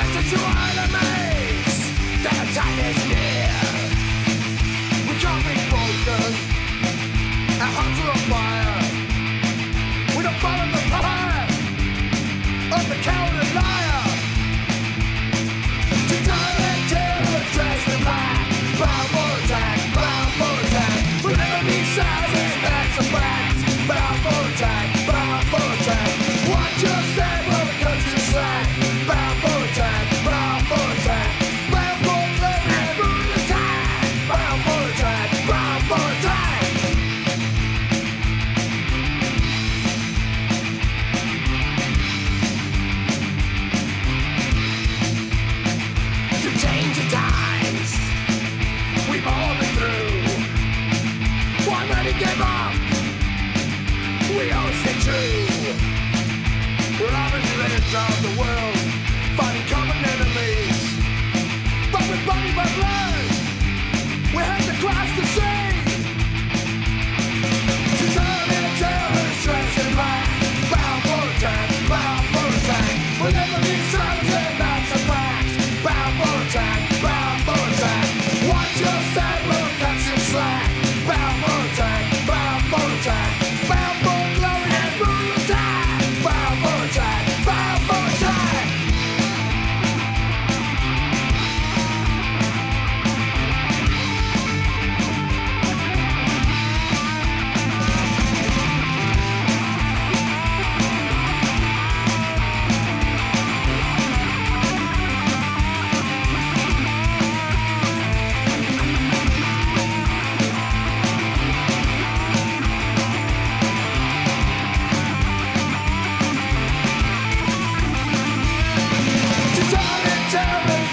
attracted to all the mates. Time is near. We can't be broken. Our hearts are on fire.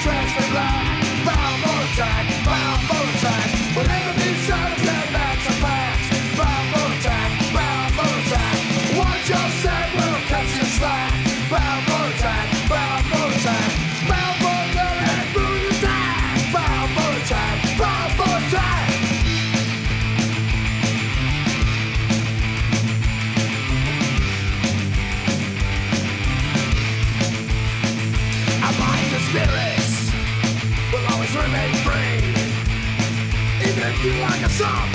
trash they lie. It empty like a song.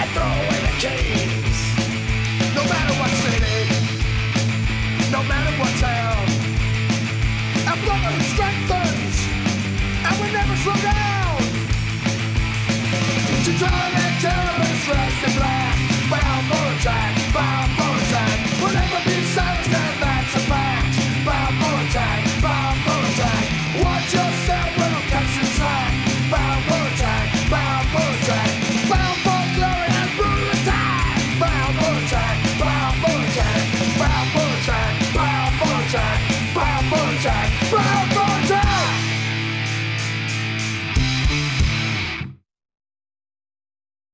And throw away the keys. No matter what city, no matter what town, our brotherhood strengthens, and we never slow down. To turn and terror